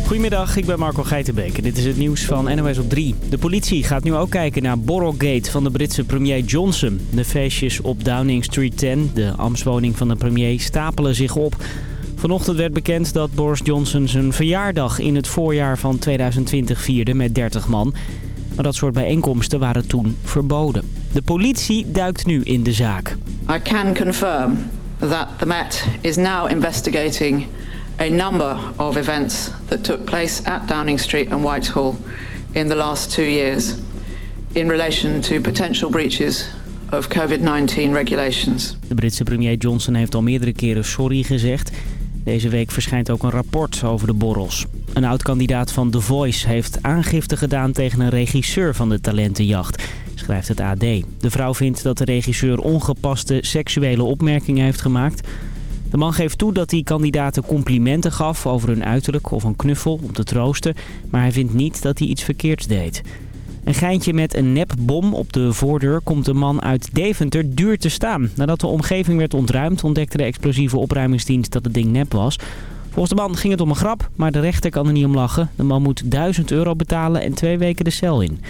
Goedemiddag, ik ben Marco Geitenbeek en dit is het nieuws van NOS op 3. De politie gaat nu ook kijken naar Borrowgate van de Britse premier Johnson. De feestjes op Downing Street 10, de ambtswoning van de premier, stapelen zich op. Vanochtend werd bekend dat Boris Johnson zijn verjaardag in het voorjaar van 2020 vierde met 30 man. Maar dat soort bijeenkomsten waren toen verboden. De politie duikt nu in de zaak. I can confirm that the Met is now investigating a number of events that took place at Downing Street and Whitehall in the last two years in relation to potential breaches of COVID-19 regulations. De Britse premier Johnson heeft al meerdere keren sorry gezegd. Deze week verschijnt ook een rapport over de borrels. Een oud-kandidaat van The Voice heeft aangifte gedaan tegen een regisseur van de talentenjacht, schrijft het AD. De vrouw vindt dat de regisseur ongepaste seksuele opmerkingen heeft gemaakt. De man geeft toe dat hij kandidaten complimenten gaf over hun uiterlijk of een knuffel om te troosten, maar hij vindt niet dat hij iets verkeerds deed. Een geintje met een nepbom op de voordeur komt de man uit Deventer duur te staan. Nadat de omgeving werd ontruimd ontdekte de explosieve opruimingsdienst dat het ding nep was. Volgens de man ging het om een grap, maar de rechter kan er niet om lachen. De man moet 1000 euro betalen en twee weken de cel in.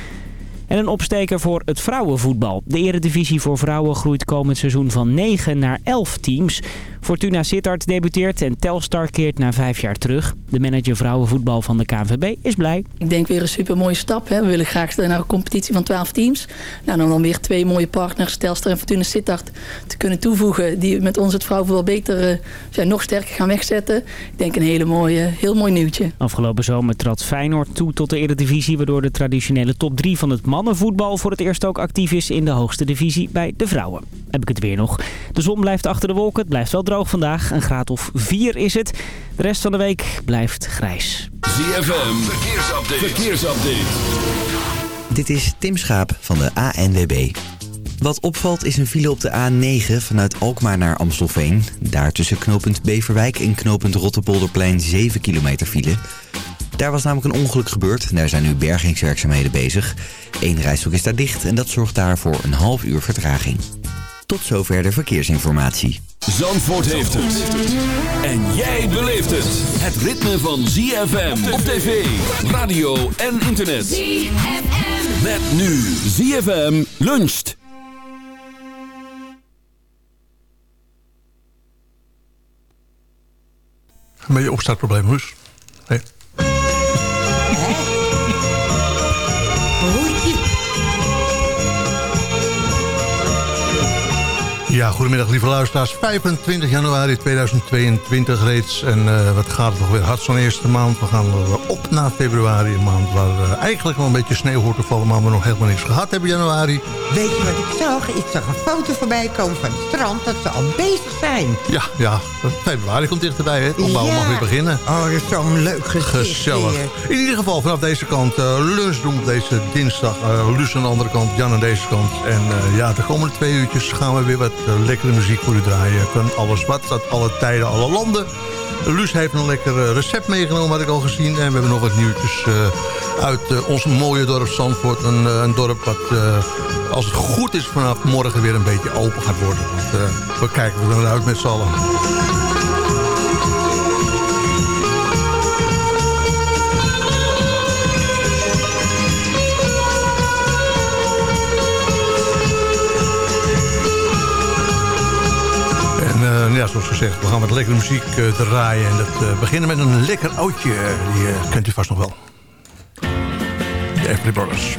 En een opsteker voor het vrouwenvoetbal. De eredivisie voor vrouwen groeit komend seizoen van 9 naar 11 teams. Fortuna Sittard debuteert en Telstar keert na vijf jaar terug. De manager vrouwenvoetbal van de KNVB is blij. Ik denk weer een super mooie stap. Hè. We willen graag naar een competitie van 12 teams. Nou, dan, dan weer twee mooie partners, Telstar en Fortuna Sittard, te kunnen toevoegen. Die met ons het vrouwenvoetbal beter, uh, nog sterker gaan wegzetten. Ik denk een hele mooie, heel mooi nieuwtje. Afgelopen zomer trad Feyenoord toe tot de eredivisie... waardoor de traditionele top 3 van het mannenvoetbal voor het eerst ook actief is... in de hoogste divisie bij de vrouwen. Heb ik het weer nog. De zon blijft achter de wolken, het blijft wel droog vandaag. Een graad of 4 is het. De rest van de week blijft grijs. ZFM, verkeersupdate. verkeersupdate. Dit is Tim Schaap van de ANWB. Wat opvalt is een file op de A9 vanuit Alkmaar naar Amstelveen. Daar tussen knooppunt Beverwijk en knooppunt Rotterpolderplein 7 kilometer file. Daar was namelijk een ongeluk gebeurd en daar zijn nu bergingswerkzaamheden bezig. Eén rijstrook is daar dicht en dat zorgt daarvoor een half uur vertraging. Tot zover de verkeersinformatie. Zandvoort heeft het. En jij beleeft het. Het ritme van ZFM op tv, radio en internet. ZFM. Met nu ZFM luncht. Een beetje opstartprobleem, Rus. Hey. Ja, goedemiddag lieve luisteraars. 25 januari 2022 reeds. En uh, wat gaat het toch weer hard zo'n eerste maand. We gaan op naar februari, een maand waar uh, eigenlijk wel een beetje sneeuw hoort te vallen... maar we nog helemaal niks gehad hebben januari. Weet je wat ik zag? Ik zag een foto voorbij komen van het strand dat ze al bezig zijn. Ja, ja. Februari komt dichterbij, hè? Het opbouw ja. mag weer beginnen. Oh, dat is zo'n leuk gezicht Gezellig. In ieder geval vanaf deze kant uh, lunch doen op deze dinsdag. Luus aan de andere kant, Jan aan deze kant. En ja, de komende twee uurtjes gaan we weer wat lekkere muziek voor u draaien. Van alles wat, uit alle tijden, alle landen. Luus heeft een lekker recept meegenomen, had ik al gezien. En we hebben nog wat nieuwtjes uh, uit uh, ons mooie dorp Zandvoort. Een, een dorp wat, als het goed is, vanaf morgen weer een beetje open gaat worden. Want we kijken er uit met z'n allen. We gaan met lekkere muziek uh, draaien. En dat uh, beginnen met een lekker oudje. Die kent u vast nog wel. De Everly Brothers.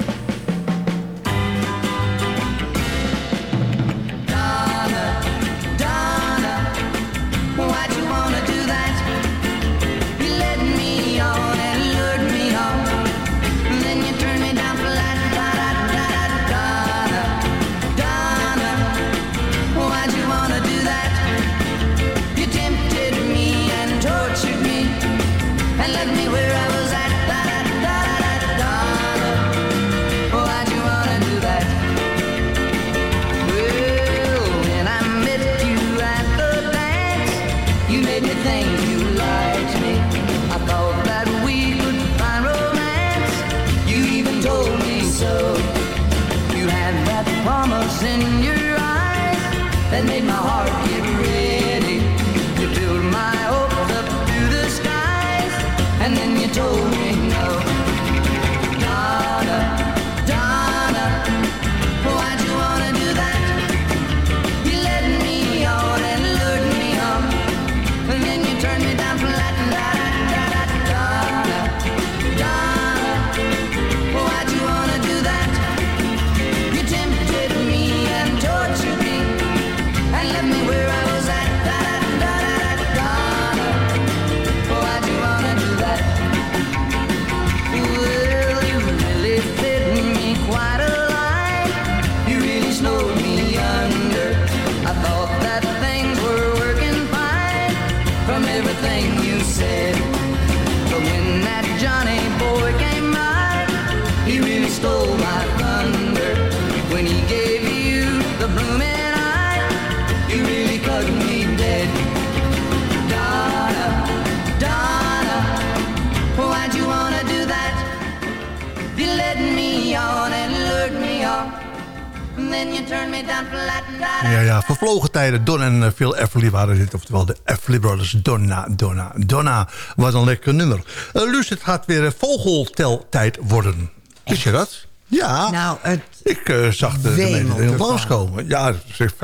Ja, ja, vervlogen tijden. Don en uh, Phil Everly waren dit. Oftewel de Everly Brothers. Donna, Donna, Donna. Wat een lekker nummer. Uh, Luus, het gaat weer vogelteltijd worden. Wist je dat? Ja. Nou, het ik uh, zag de, de langskomen. Ja,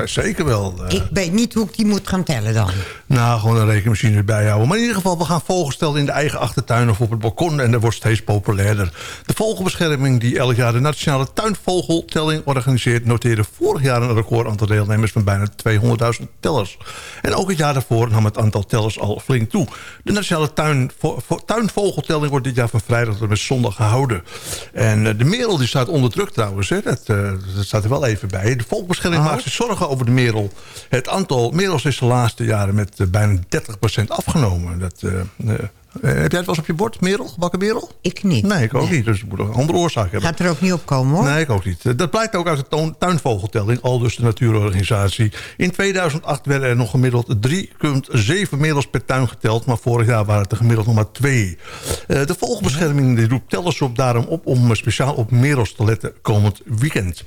zeker wel. Uh. Ik weet niet hoe ik die moet gaan tellen dan. Nou, gewoon een rekenmachine erbij houden. Maar in ieder geval, we gaan vogels stellen in de eigen achtertuin of op het balkon. En dat wordt steeds populairder. De vogelbescherming die elk jaar de Nationale Tuinvogeltelling organiseert... noteerde vorig jaar een record aantal deelnemers van bijna 200.000 tellers. En ook het jaar daarvoor nam het aantal tellers al flink toe. De Nationale tuin, Tuinvogeltelling wordt dit jaar van vrijdag tot met zondag gehouden. En uh, de merel die staat onder druk trouwens. Hè. Eh, dat, staat er wel even bij. De volksbescherming oh. maakt zich zorgen over de merel. Het aantal merels is de laatste jaren met uh, bijna 30% afgenomen. Dat, uh, heb jij het wel eens op je bord, merel, gebakken merel? Ik niet. Nee, ik ook niet. Dus het moet een andere oorzaak hebben. Gaat er ook niet op komen, hoor. Nee, ik ook niet. Dat blijkt ook uit de tuinvogeltelling, al dus de natuurorganisatie. In 2008 werden er nog gemiddeld 3,7 merels per tuin geteld... maar vorig jaar waren het er gemiddeld nog maar twee. de vogelbescherming die roept tellers op daarom op... om speciaal op merels te letten komend weekend.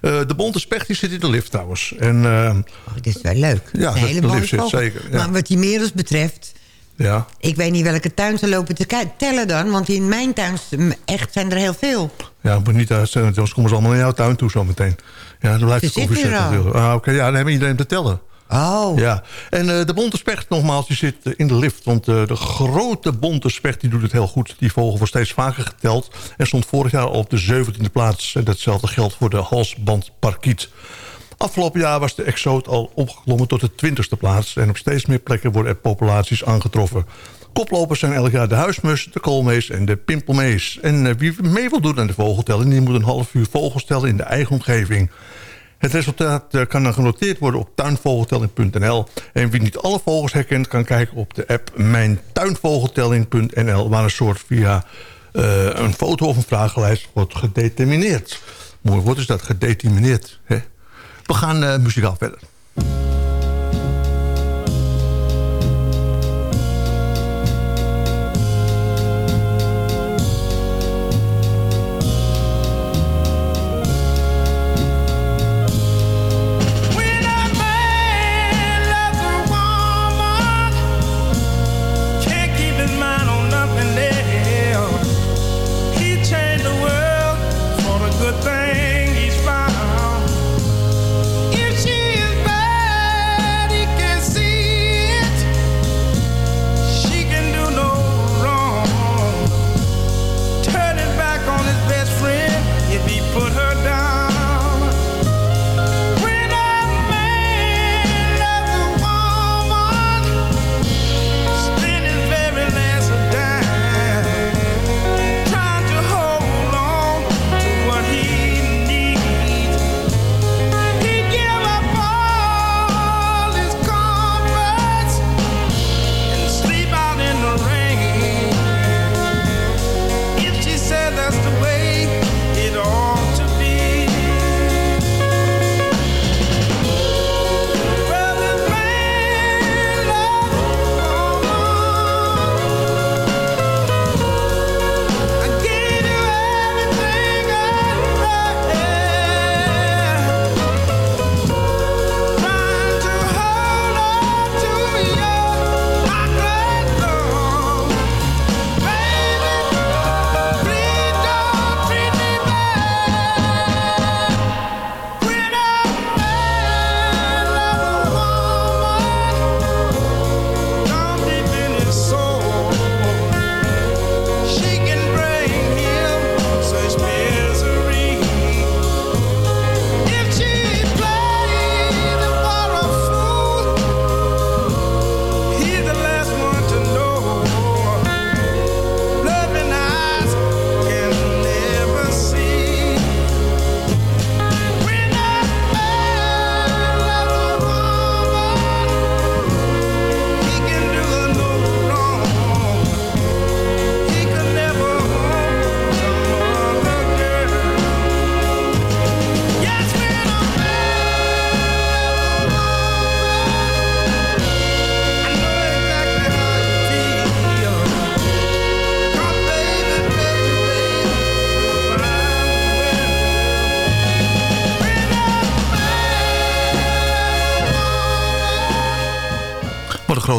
Uh, de bonte specht die zit in de lift trouwens. En, uh, oh, dit is wel leuk. Ja, de, hele lift zit zeker. Ja. Maar wat die merels betreft... Ja. Ik weet niet welke tuin ze lopen te tellen dan. Want in mijn tuin echt zijn er heel veel. Ja, maar niet uit. Dan komen ze allemaal in jouw tuin toe zometeen. Ja, dan blijft het koffie natuurlijk. Ah, Oké, ja, dan hebben iedereen te tellen. Oh. Ja. En uh, de bonte specht, nogmaals, die zit in de lift. Want uh, de grote bonte specht die doet het heel goed. Die vogel wordt steeds vaker geteld. En stond vorig jaar al op de 17e plaats. En datzelfde geldt voor de halsbandparkiet. Afgelopen jaar was de exoot al opgeklommen tot de 20e plaats. En op steeds meer plekken worden er populaties aangetroffen. Koplopers zijn elk jaar de huismus, de koolmees en de pimpelmees. En uh, wie mee wil doen aan de vogeltelling... die moet een half uur vogels tellen in de eigen omgeving. Het resultaat eh, kan dan genoteerd worden op tuinvogeltelling.nl. En wie niet alle vogels herkent kan kijken op de app mijntuinvogeltelling.nl... waar een soort via uh, een foto of een vragenlijst wordt gedetermineerd. Mooi woord is dat, gedetermineerd. Hè? We gaan uh, muzikaal verder.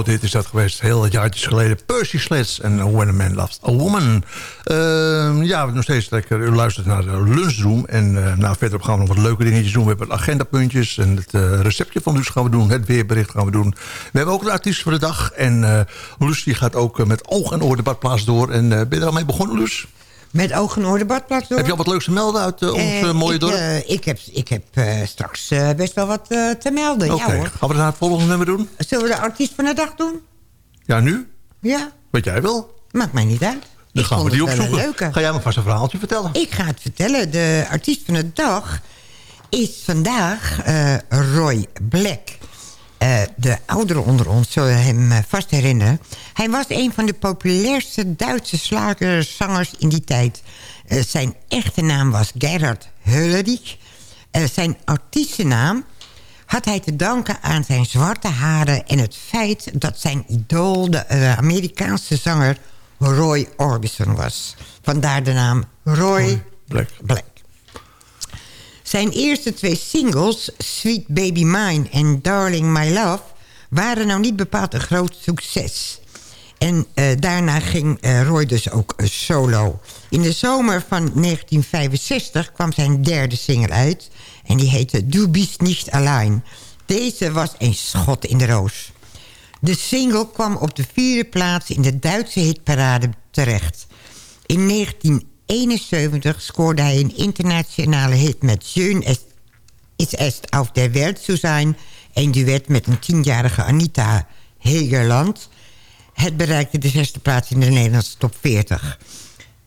Grote hit is dat geweest. Heel het jaartjes geleden. Percy Sleds en When a Man Loves a Woman. Uh, ja, nog steeds lekker. U luistert naar de lunchroom. En uh, nou, verderop gaan we nog wat leuke dingetjes doen. We hebben agendapuntjes en het uh, receptje van Luus gaan we doen. Het weerbericht gaan we doen. We hebben ook een artiest voor de dag. En uh, Luus die gaat ook met oog en oor de badplaats door. En ben je er al mee begonnen, Luus? Met oog en oor de badplaats door. Heb je al wat leuks te melden uit uh, ons mooie ik, dorp? Uh, ik heb, ik heb straks best wel wat te melden. Oké, okay. ja, gaan we naar het volgende nummer doen? Zullen we de artiest van de dag doen? Ja, nu? Ja. Wat jij wil. Maakt mij niet uit. Dan gaan we die opzoeken. Ga jij me vast een verhaaltje vertellen? Ik ga het vertellen. De artiest van de dag is vandaag Roy Black. Uh, de ouderen onder ons zullen hem uh, vast herinneren. Hij was een van de populairste Duitse slagerzangers in die tijd. Uh, zijn echte naam was Gerhard Höllerich. zijn artiestennaam had hij te danken aan zijn zwarte haren... en het feit dat zijn idool de Amerikaanse zanger Roy Orbison was. Vandaar de naam Roy, Roy Black. Black. Zijn eerste twee singles, Sweet Baby Mine en Darling My Love... waren nou niet bepaald een groot succes. En uh, daarna ging uh, Roy dus ook uh, solo. In de zomer van 1965 kwam zijn derde single uit... en die heette Du bist nicht allein. Deze was een schot in de roos. De single kwam op de vierde plaats in de Duitse hitparade terecht. In 19 1971 scoorde hij een internationale hit met Schön ist, ist es auf der Welt zu sein. Een duet met een tienjarige Anita Hegerland. Het bereikte de zesde plaats in de Nederlandse top 40.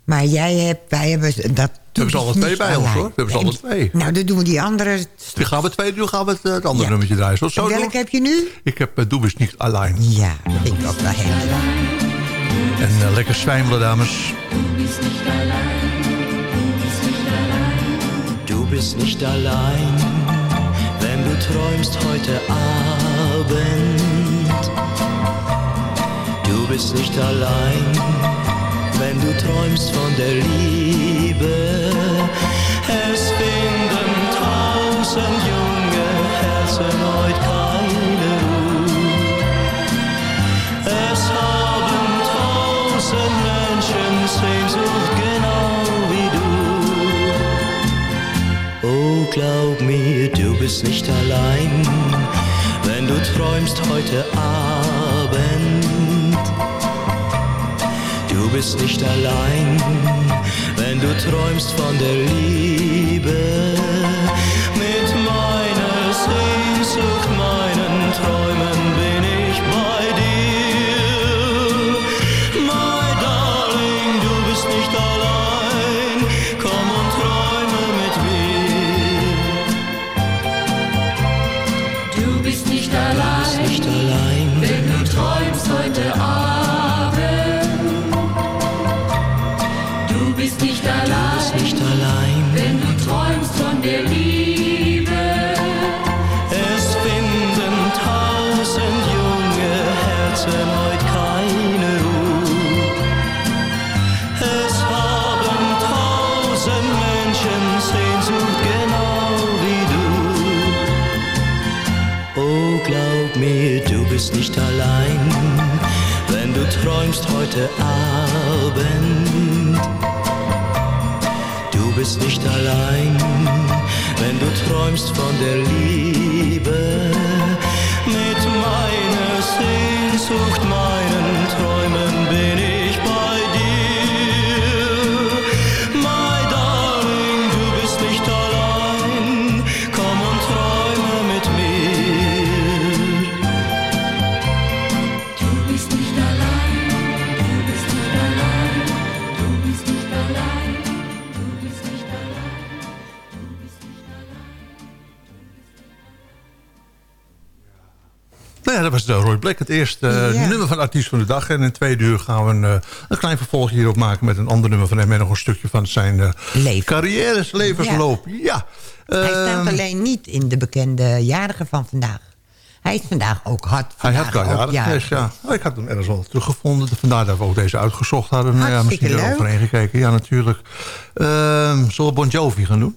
Maar jij hebt, wij hebben dat... We hebben ze alle twee bij ons, hoor. We hebben ze alle twee. Nou, dan doen we die andere... Die gaan we twee doen, gaan we het, het andere ja. nummertje draaien. Zo, zo welke heb je nu? Ik heb uh, Doe is niet alleen. Ja, dat vind ik ook wel heel. En uh, lekker zwijmelen, dames. Du bist nicht allein, wenn du träumst heute Abend. Du bist nicht allein, wenn du träumst von der Liebe. Es finden tausend junge Herzen glaub mir, du bist nicht allein, wenn du träumst heute Abend. Du bist nicht allein, wenn du träumst von der Liebe. Abend. Du bist nicht allein, wenn du träumst von der Liebe. Dat was de Roy Black, het eerste uh, Ja. nummer van artiest van de dag. En in twee uur gaan we een, uh, een klein vervolgje hierop maken... met een ander nummer van hem en nog een stukje van zijn uh, Leven. carrière, levensloop. Ja. Hij staat Ehm, alleen niet in de bekende jarigen van vandaag. Hij is vandaag ook hard. Hij had carrière, jarig. ja. Oh, ik had hem ergens wel teruggevonden. Vandaar dat we ook deze uitgezocht hadden. Nou ja, misschien eroverheen gekeken. Ja, natuurlijk. Ehm zullen we Bon Jovi gaan doen?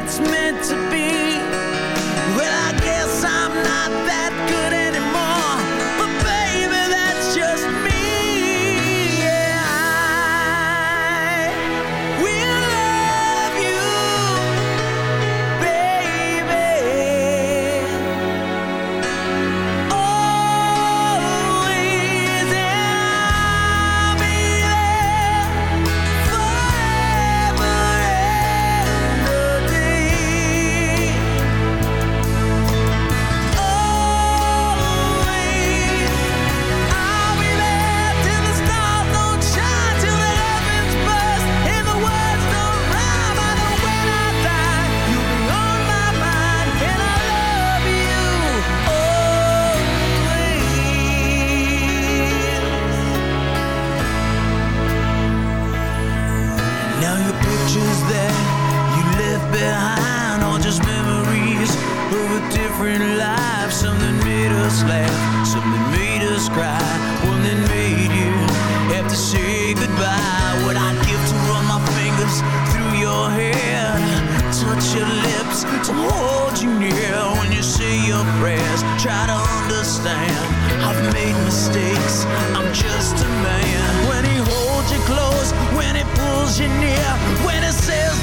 it's meant to be. Well, I guess I'm not that good. to hold you near when you say your prayers. Try to understand. I've made mistakes. I'm just a man. When he holds you close, when he pulls you near, when he says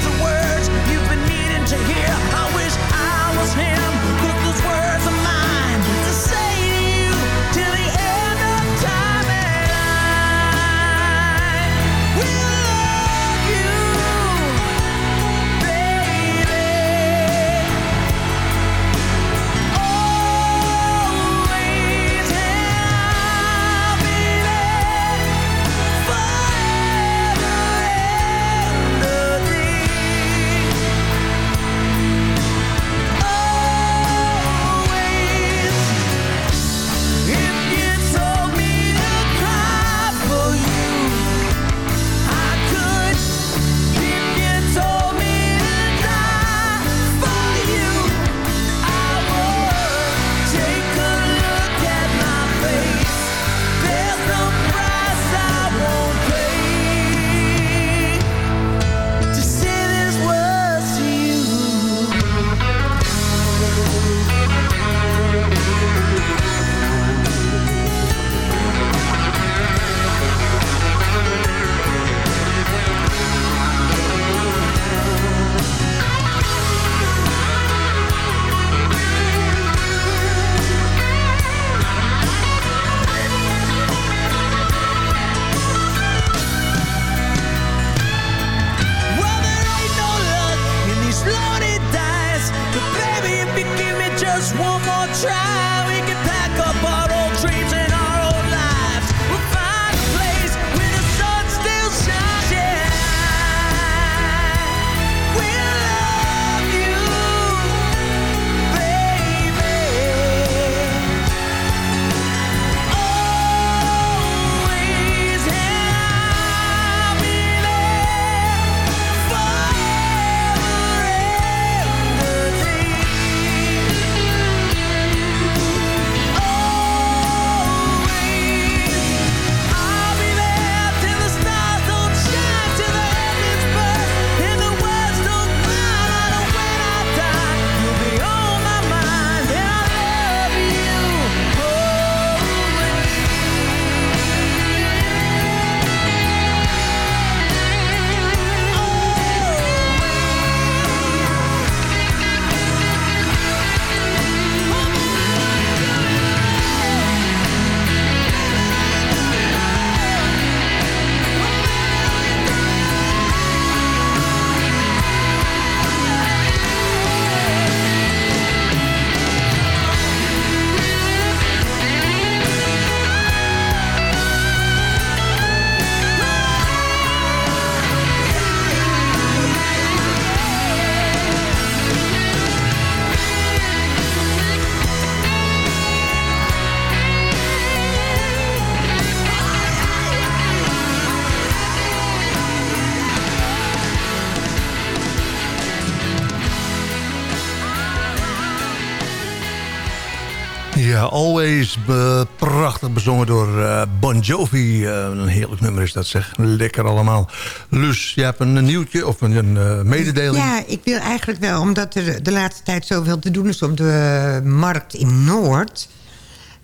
bezongen door eh, Bon Jovi. Eh, een heerlijk nummer is dat, zeg. Lekker allemaal. Lus, je hebt een nieuwtje of een, een eh, mededeling? Ja, ik wil eigenlijk wel, omdat er de laatste tijd zoveel te doen is op de markt in Noord.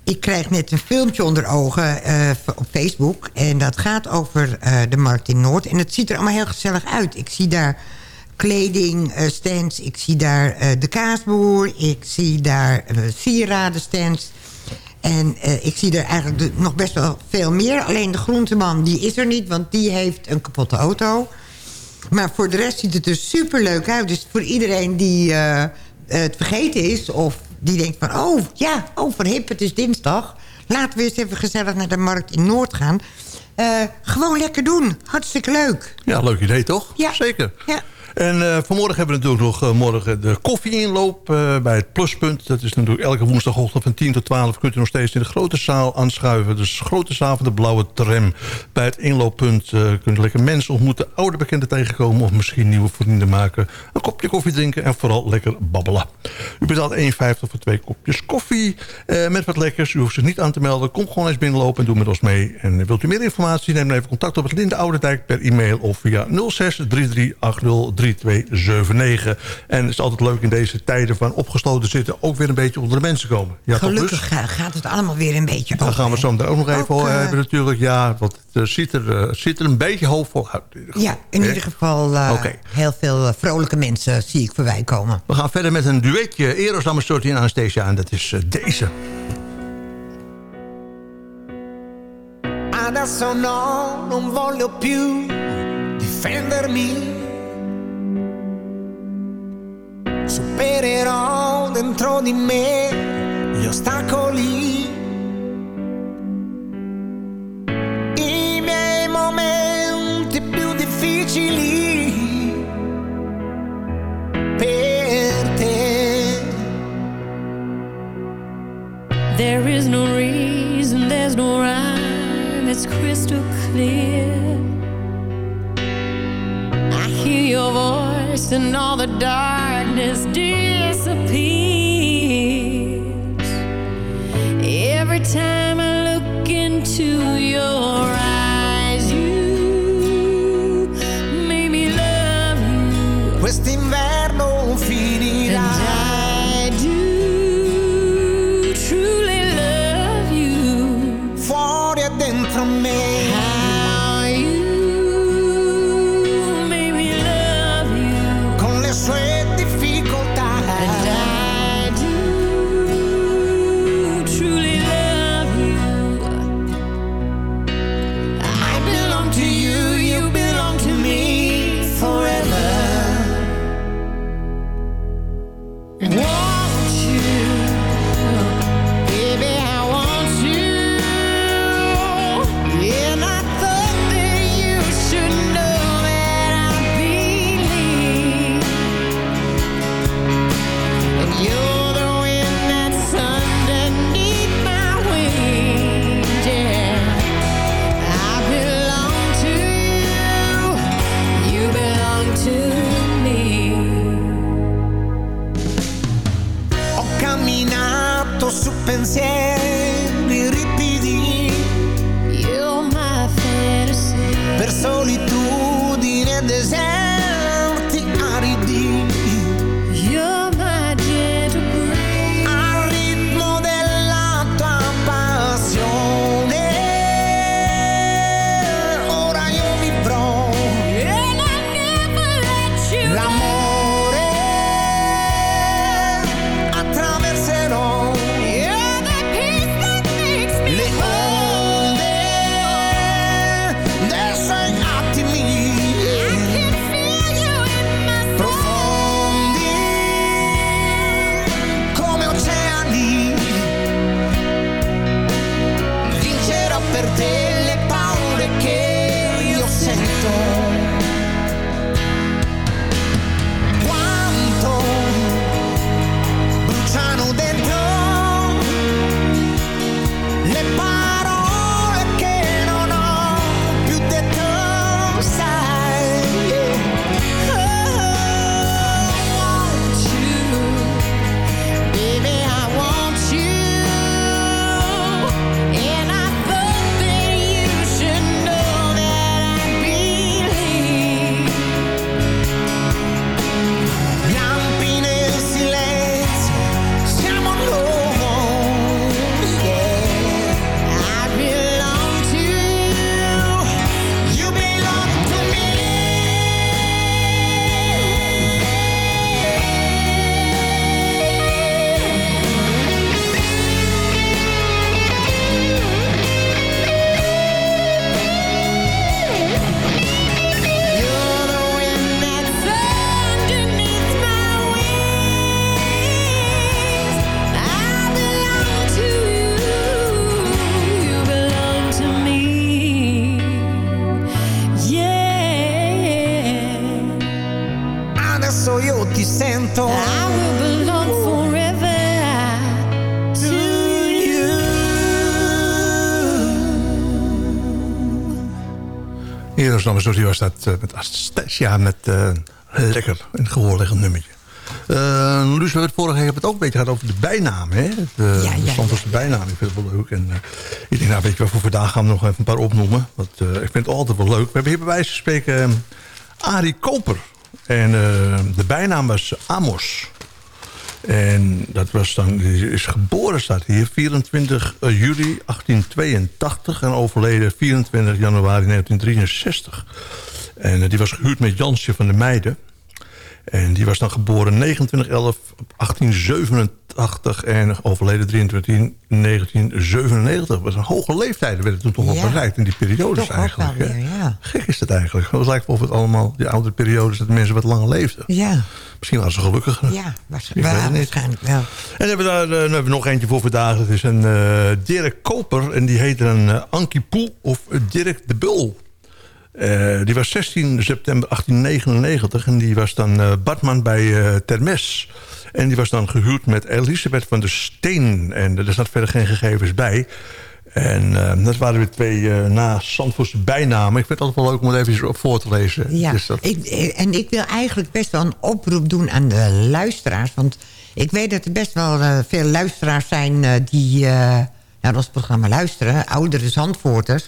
Ik krijg net een filmpje onder ogen op Facebook. En dat gaat over de markt in Noord. En het ziet er allemaal heel gezellig uit. Ik zie daar kleding, eh, stands. Ik zie daar de kaasboer. Ik zie daar sieradenstands. En uh, ik zie er eigenlijk de, nog best wel veel meer. Alleen de groenteman die is er niet, want die heeft een kapotte auto. Maar voor de rest ziet het er super leuk uit. Dus voor iedereen die uh, het vergeten is... of die denkt van, oh ja, oh voor hip, het is dinsdag. Laten we eens even gezellig naar de markt in Noord gaan. Uh, gewoon lekker doen. Hartstikke leuk. Ja, leuk idee toch? Ja. Zeker. Ja. En uh, vanmorgen hebben we natuurlijk nog uh, morgen de koffieinloop uh, bij het Pluspunt. Dat is natuurlijk elke woensdagochtend van 10 tot 12 kunt u nog steeds in de grote zaal aanschuiven. Dus grote zaal van de blauwe tram. Bij het inlooppunt kunt u lekker mensen ontmoeten, oude bekenden tegenkomen... of misschien nieuwe vrienden maken. Een kopje koffie drinken en vooral lekker babbelen. U betaalt 1,50 voor twee kopjes koffie met wat lekkers. U hoeft zich niet aan te melden. Kom gewoon eens binnenlopen en doe met ons mee. En wilt u meer informatie, neem dan even contact op het Linde Ouderdijk per e-mail... of via 06 3380 3279. En het is altijd leuk in deze tijden van opgesloten zitten... ook weer een beetje onder de mensen komen. Ja, Gelukkig toch, gaat het allemaal weer een beetje Dan over, gaan we zo ook nog even ook, uh, hebben natuurlijk. Ja, want het ziet, er, uh, ziet er een beetje hoopvol uit. In ja, in ieder geval uh, okay. heel veel vrolijke mensen zie ik voorbij komen. We gaan verder met een duetje. Eros Amastorti en Anastasia. En dat is deze. Adesso no, non voglio più difendermi supererò dentro di me gli ostacoli. I miei momenti più difficili per te. There is no reason, there's no rhyme, it's crystal clear. I hear your voice and all the darkness disappears. Every time I look into your Amsterdam was dat uh, met Astasia met uh, lekker een gehoorliggend nummertje. Uh, Luus, we hebben het vorige keer het ook een beetje gehad over de bijnaam. Hè? De, ja, ja, de bijnaam, ik vind het wel leuk. En, uh, ik denk, nou weet je wat, voor vandaag gaan we nog even een paar opnoemen. Want ik vind het altijd wel leuk. We hebben hier bij wijze van spreken Arie Koper. En de bijnaam was Amos. En dat was dan, is geboren staat hier 24 juli 1882 en overleden 24 januari 1963. En die was gehuurd met Jansje van de Meijden. En die was dan geboren 29 11 1887 en overleden 23 1997. Dat was een hoge leeftijd, werd het toen toch Ja. bereikt in die periodes Toch eigenlijk. weer, ja. Gek is het eigenlijk. Het lijkt wel of het allemaal, die oude periodes, dat mensen wat langer leefden. Ja, Misschien waren ze gelukkiger. ja waarschijnlijk wel. En dan hebben we daar eh, dan hebben we nog eentje voor vandaag. Dat is een eh, Dirk Koper. En die heet een uh, Ankie Poel of Dirk de Bul. Eh, die was 16 september 1899. En die was dan eh, badman bij eh, Termes. En die was dan gehuwd met Elisabeth van der Steen. En er staat verder geen gegevens bij. En dat waren weer twee na Zandvoortse bijnamen. Ik vind het altijd wel leuk om het even op voor te lezen. Ja, Dus dat- ik, en ik wil eigenlijk best wel een oproep doen aan de luisteraars. Want ik weet dat er best wel veel luisteraars zijn die naar ons programma luisteren. Oudere Zandvoorters.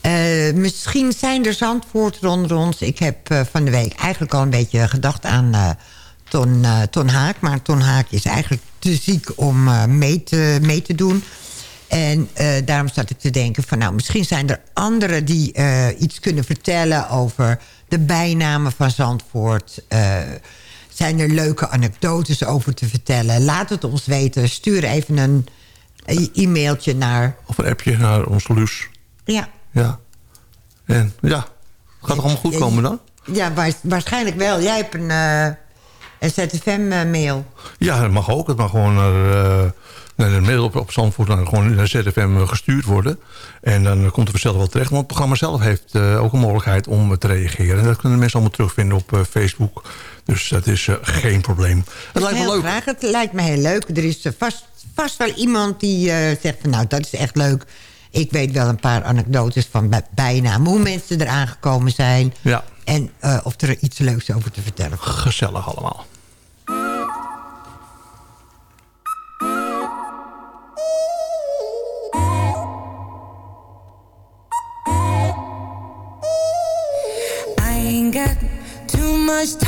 Eh, misschien zijn er Zandvoorters onder ons. Ik heb eh, van de week eigenlijk al een beetje gedacht aan eh, Ton, Ton Haak. Maar Ton Haak is eigenlijk te ziek om mee, te, mee te doen. En daarom zat ik te denken van... nou, misschien zijn er anderen die iets kunnen vertellen... over de bijnamen van Zandvoort. Zijn er leuke anekdotes over te vertellen? Laat het ons weten. Stuur even een e-mailtje naar... Of een appje naar onze Luus. Ja, Ja. En ja, gaat het allemaal goed komen dan? ja wa- waarschijnlijk wel. Jij hebt een, eh een ZFM-mail. Ja, dat mag ook. Het mag gewoon naar, eh, naar de mail op, op Zandvoort... Naar, gewoon naar ZFM gestuurd worden. En dan komt het vanzelf wel terecht. Want het programma zelf heeft eh, ook een mogelijkheid om te reageren. En dat kunnen mensen allemaal terugvinden op Facebook. Dus dat is geen probleem. Het lijkt me heel leuk. graag. Het lijkt me heel leuk. Er is vast, vast wel iemand die zegt van nou, dat is echt leuk. Ik weet wel een paar anekdotes van bij- bijnaam. Hoe mensen eraan gekomen zijn. Ja, En eh, of er iets leuks over te vertellen gezellig allemaal. I ain't got too much time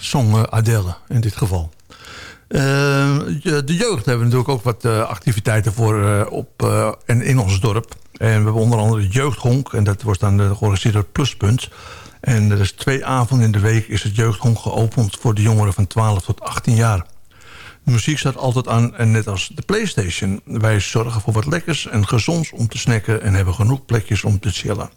Zong Adele in dit geval. Eh, de jeugd hebben natuurlijk ook wat eh, activiteiten voor eh, op, eh, en in ons dorp. En we hebben onder andere de jeugdhonk. En dat wordt dan georganiseerd door Pluspunt. En er is twee avonden in de week is het jeugdhonk geopend... voor de jongeren van 12 tot 18 jaar. De muziek staat altijd aan en net als de Playstation. Wij zorgen voor wat lekkers en gezonds om te snacken... en hebben genoeg plekjes om te chillen.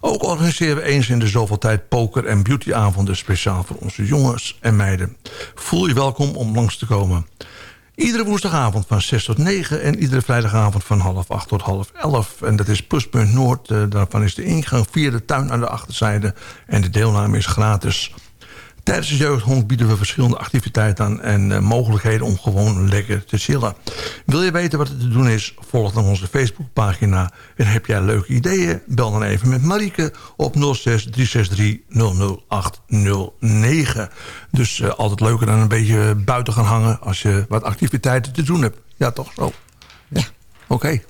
Ook organiseren we eens in de zoveel tijd poker- en beautyavonden... speciaal voor onze jongens en meiden. Voel je welkom om langs te komen. Iedere woensdagavond van 6 tot 9 en iedere vrijdagavond van half 8 tot half 11. En dat is Pluspunt Noord. Eh, daarvan is de ingang via de tuin aan de achterzijde en de deelname is gratis. Tijdens de jeugdhond bieden we verschillende activiteiten aan... en eh, mogelijkheden om gewoon lekker te chillen. Wil je weten wat er te doen is? Volg dan onze Facebookpagina. En heb jij leuke ideeën? Bel dan even met Marieke op 06 363 00809. Dus eh, altijd leuker dan een beetje buiten gaan hangen... als je wat activiteiten te doen hebt. Ja, toch zo? Ja. Oké.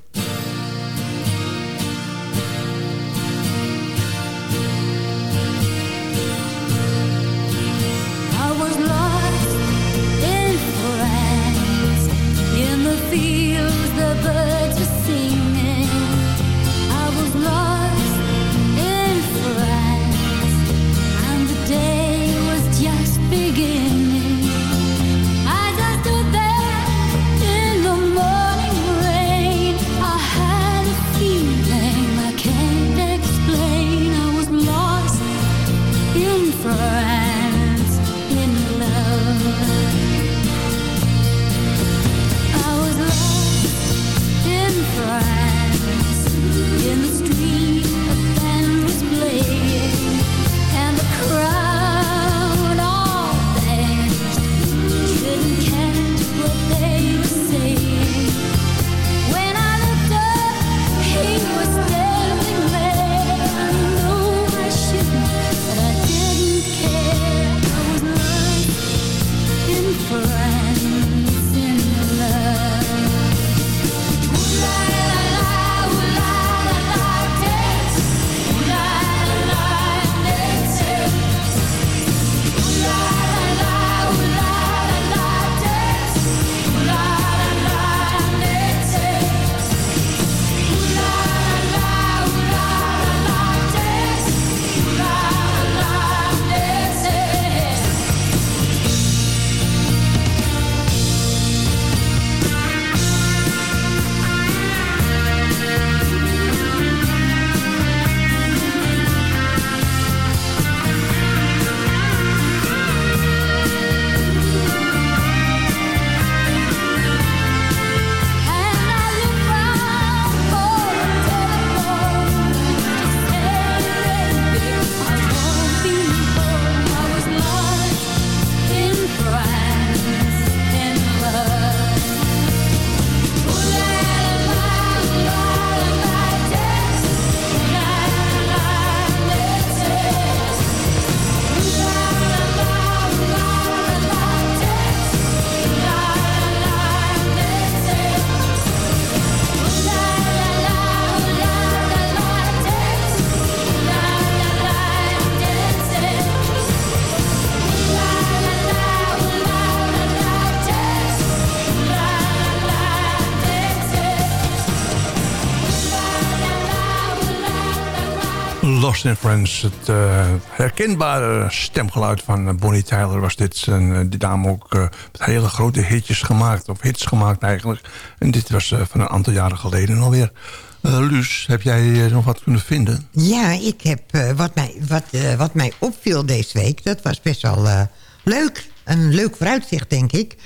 In Friends. Het eh, herkenbare stemgeluid van eh, Bonnie Tyler was dit. En eh, die dame ook hele grote hitjes gemaakt. Of hits gemaakt eigenlijk. En dit was van een aantal jaren geleden alweer. Luus, heb jij nog wat kunnen vinden? Ja, ik heb wat, mij, wat, wat mij opviel deze week... dat was best wel leuk. Een leuk vooruitzicht, denk ik.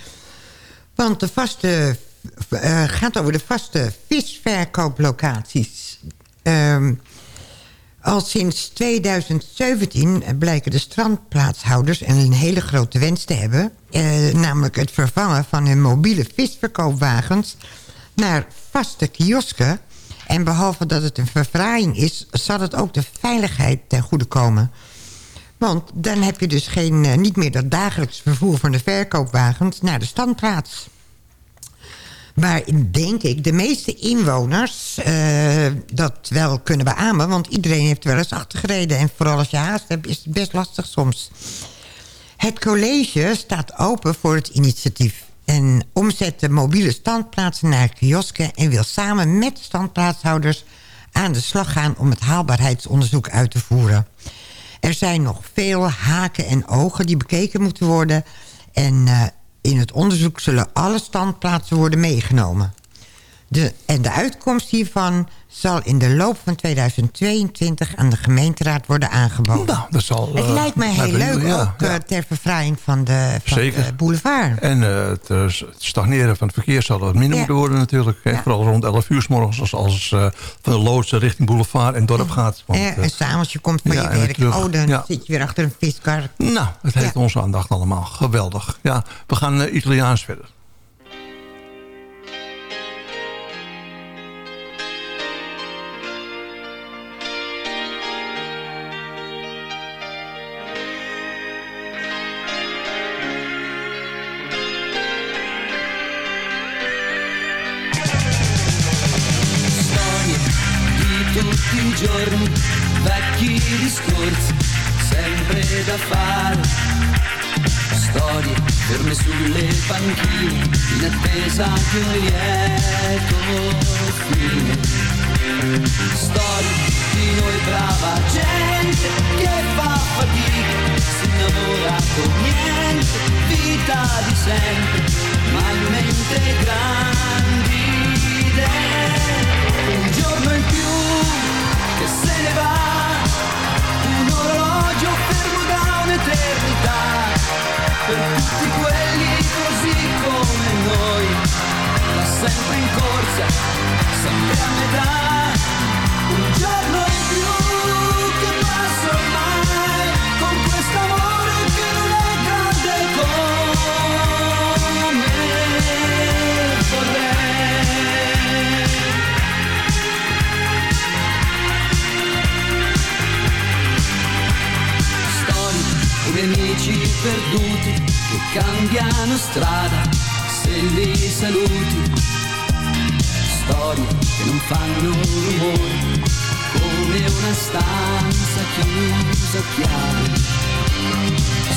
Want de vaste... gaat over de vaste visverkooplocaties. Ehm, al sinds 2017 blijken de strandplaatshouders een hele grote wens te hebben. eh, namelijk het vervangen van hun mobiele visverkoopwagens naar vaste kiosken. En behalve dat het een verfraaiing is, zal het ook de veiligheid ten goede komen. Want dan heb je dus geen, eh, niet meer dat dagelijks vervoer van de verkoopwagens naar de standplaats. Waar, denk ik, de meeste inwoners eh, dat wel kunnen beamen. Want iedereen heeft wel eens achtergereden. En vooral als je haast hebt, is het best lastig soms. Het college staat open voor het initiatief. En omzet de mobiele standplaatsen naar kiosken... en wil samen met standplaatshouders aan de slag gaan... om het haalbaarheidsonderzoek uit te voeren. Er zijn nog veel haken en ogen die bekeken moeten worden... en eh, in het onderzoek zullen alle standplaatsen worden meegenomen. De, en de uitkomst hiervan zal in de loop van 2022 aan de gemeenteraad worden aangeboden. Nou, dat zal... het eh, lijkt mij heel leuk, ja, ook eh, ja. ter verfraaiing van de, van de boulevard. En eh, het, stagneren van het verkeer zal wat minder Ja. moeten worden natuurlijk. Vooral rond 11 uur s morgens als, als eh, van de loodsen richting boulevard en dorp gaat. Want, en s'avonds je komt van je werk. Oh, dan zit je weer achter een viskar. nou, het heeft onze aandacht allemaal. Geweldig. Ja, we gaan Italiaans verder. Perduti che cambiano strada se li saluti. Storie che non fanno rumore come una stanza chiusa a chiave.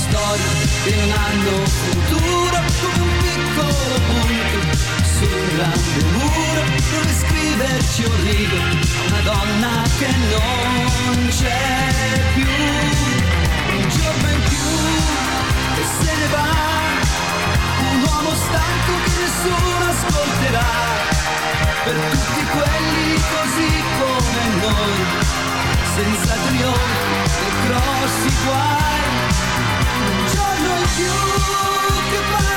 Storie che non hanno futuro come un piccolo punto su un grande muro dove scriverci un rigo una donna che non c'è più un giorno in più se ne va, un uomo stanco che nessuno ascolterà, per tutti quelli così come noi, senza trionfi e grossi guai, un giorno in più che passa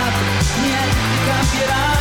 cambiato, niente cambierà.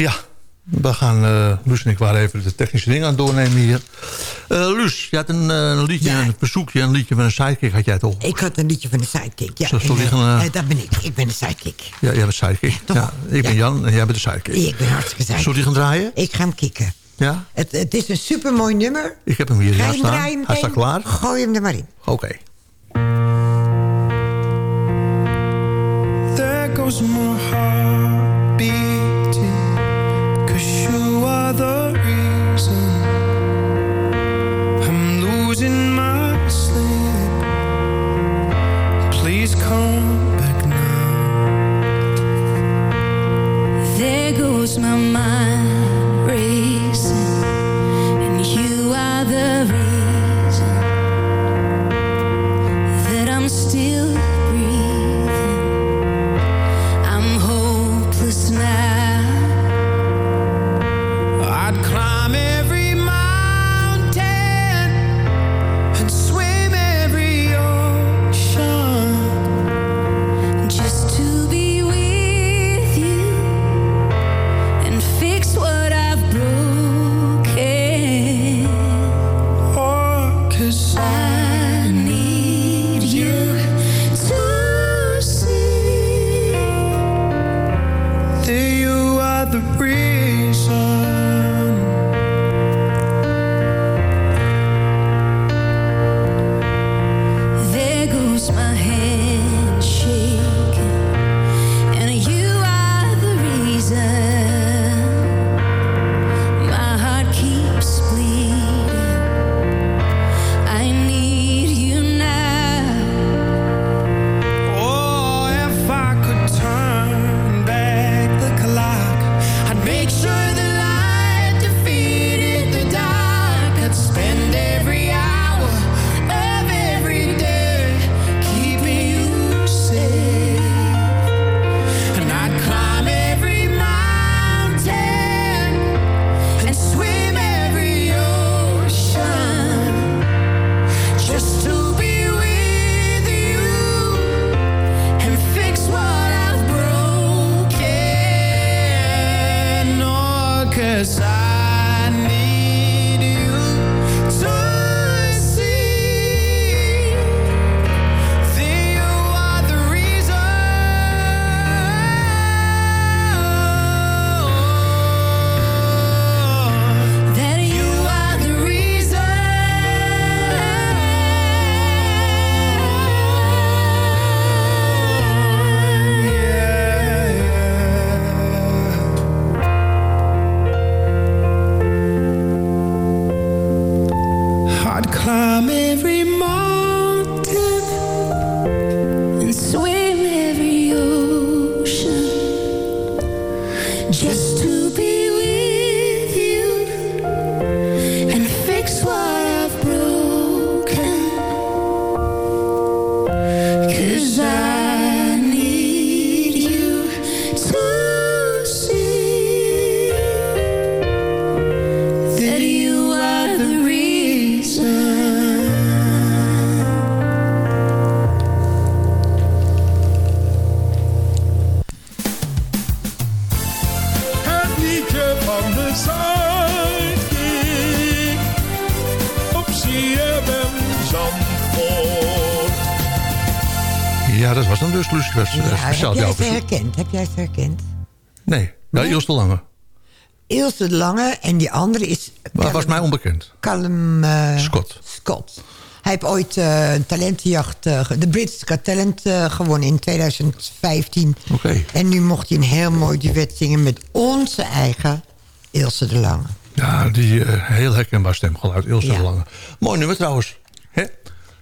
Ja, we gaan, eh Luus en ik waren even de technische dingen aan het doornemen hier. Eh Luus, je had een, eh, een liedje, Ja. een verzoekje, een liedje van een sidekick had jij toch? Ik had een liedje van de sidekick. Ja, en, liggen, dat ben ik. Ik ben de sidekick. Ja, jij bent sidekick. Ja, ik ben Ja. Jan en jij bent de sidekick. Ik ben hartstikke sidekick. Zullen we die gaan draaien? Ik ga hem kicken. Ja? Het, het is een supermooi nummer. Ik heb hem hier Ga staan. draaien Hij staat klaar. Gooi hem er maar in. Oké. There goes my heart There van de Zuidkiek op CFM Zandvoort. Ja, dat was dan dus. Dat was, eh, Ja, speciaal heb jij ze herkend? Heb jij ze herkend? Nee, ja, Iels de Lange. Ilse de Lange en die andere is... Maar was mij onbekend. Callum... eh, Scott. Scott. Hij heeft ooit eh, een talentenjacht, eh, ge- de Brits Got Talent eh, gewonnen in 2015. Oké. En nu mocht hij een heel mooi duet zingen met onze eigen Ilse de Lange. Ja, die eh, heel herkenbaar stemgeluid. Ilse Ja. de Lange. Mooi nummer trouwens. Hè?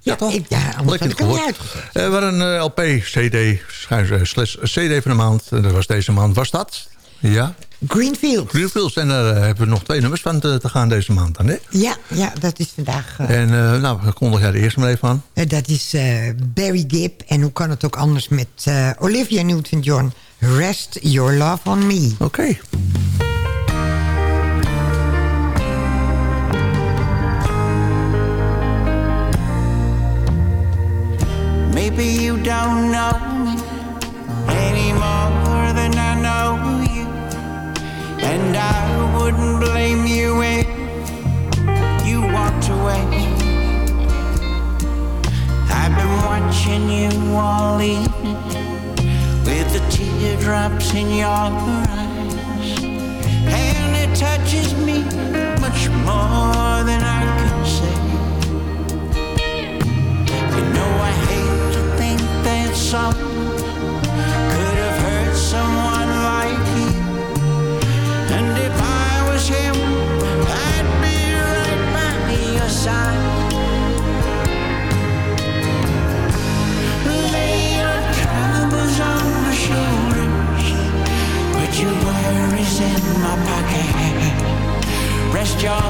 Ja, toch? ik- ja, anders had ik hem niet uitgezet. Eh, we hadden een eh, LP, CD, eh, slash CD van de maand. En dat was deze maand. Was dat? Ja. Greenfield. Greenfields. En daar hebben we nog twee nummers van te, te gaan deze maand dan, hè? Ja, ja, dat is vandaag... En nou, kondig jij de eerste maar even aan. dat is Barry Gibb. En hoe kan het ook anders met Olivia Newton-John. Rest Your Love on Me. Oké. Maybe you don't know me any more than I know you. And I wouldn't blame you if you walked away. I've been watching you all evening with the teardrops in your eyes. And it touches me much more than I that someone could have hurt someone like you. And if I was him, I'd be right by your side. Lay your troubles on my shoulders, put your worries in my pocket. Rest your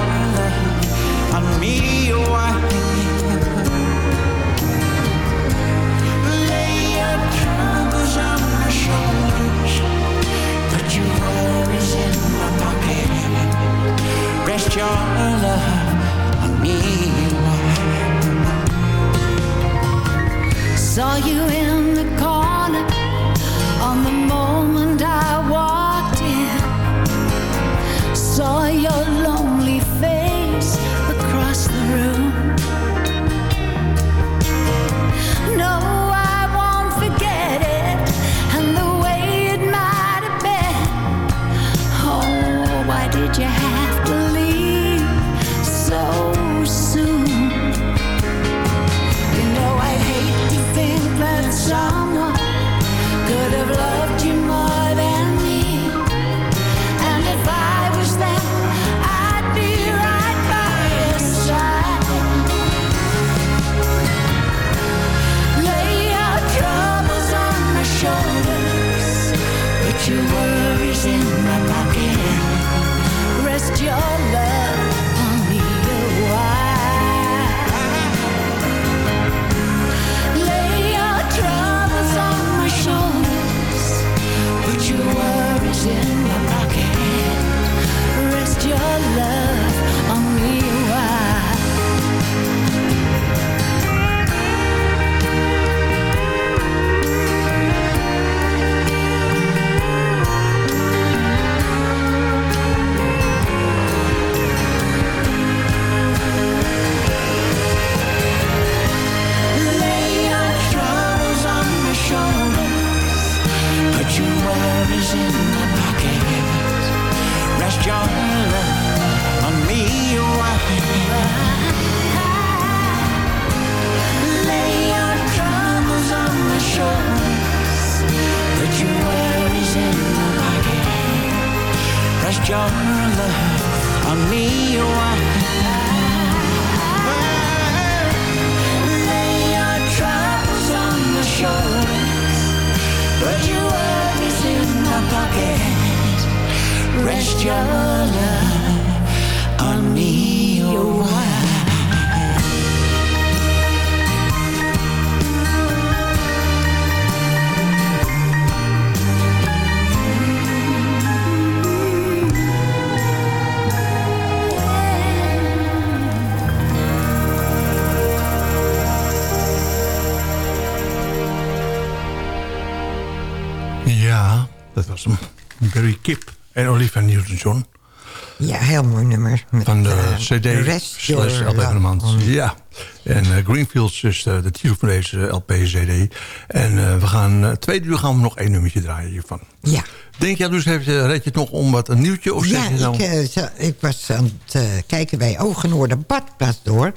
Ja, heel mooi nummer. Met, Van de eh, CD slash LP van de Love maand. Ja. En eh, Greenfields is de, de titel van deze LP-CD. En eh, we gaan, uh, tweede uur gaan we nog één nummertje draaien hiervan. Ja. Denk jij dus, heb je, red je het nog om wat een nieuwtje? Of Ja, je ik, eh, zo- ik was aan het eh, kijken bij Ogen Noorder Badplaats door.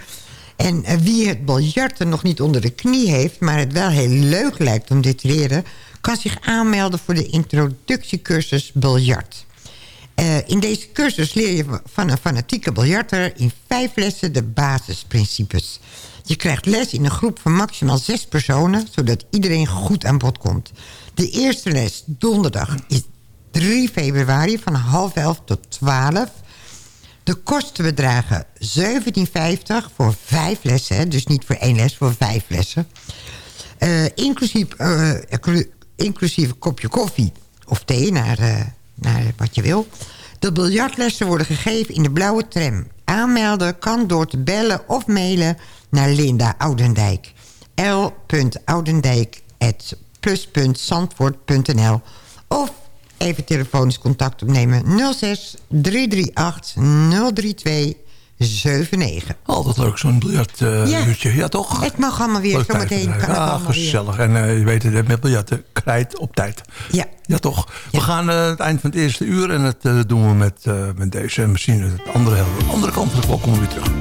En eh, wie het biljarten nog niet onder de knie heeft... maar het wel heel leuk lijkt om dit te leren... kan zich aanmelden voor de introductiecursus biljart. Eh, in deze cursus leer je van een fanatieke biljarter... in vijf lessen de basisprincipes. Je krijgt les in een groep van maximaal zes personen... zodat iedereen goed aan bod komt. De eerste les donderdag is 3 februari van half elf tot 12. De kosten bedragen 17,50 voor vijf lessen. Dus niet voor één les, voor vijf lessen. Eh, inclusief, eh, inclusief een kopje koffie of thee, naar, naar wat je wil. De biljartlessen worden gegeven in de blauwe tram. Aanmelden kan door te bellen of mailen naar Linda Oudendijk. l.oudendijk.plus.zandvoort.nl Of even telefonisch contact opnemen 06 338 032 79. Altijd leuk, zo'n biljartuurtje. Ja. uurtje. ja, toch? Het mag allemaal weer zometeen. Kan Ah, allemaal weer. gezellig. En eh, je weet het, met biljarten krijt op tijd. Ja. Ja, toch? We gaan eh, het eind van het eerste uur en dat eh, doen we met, met deze. En misschien het andere, helft. de andere kant van de klok komen we weer terug.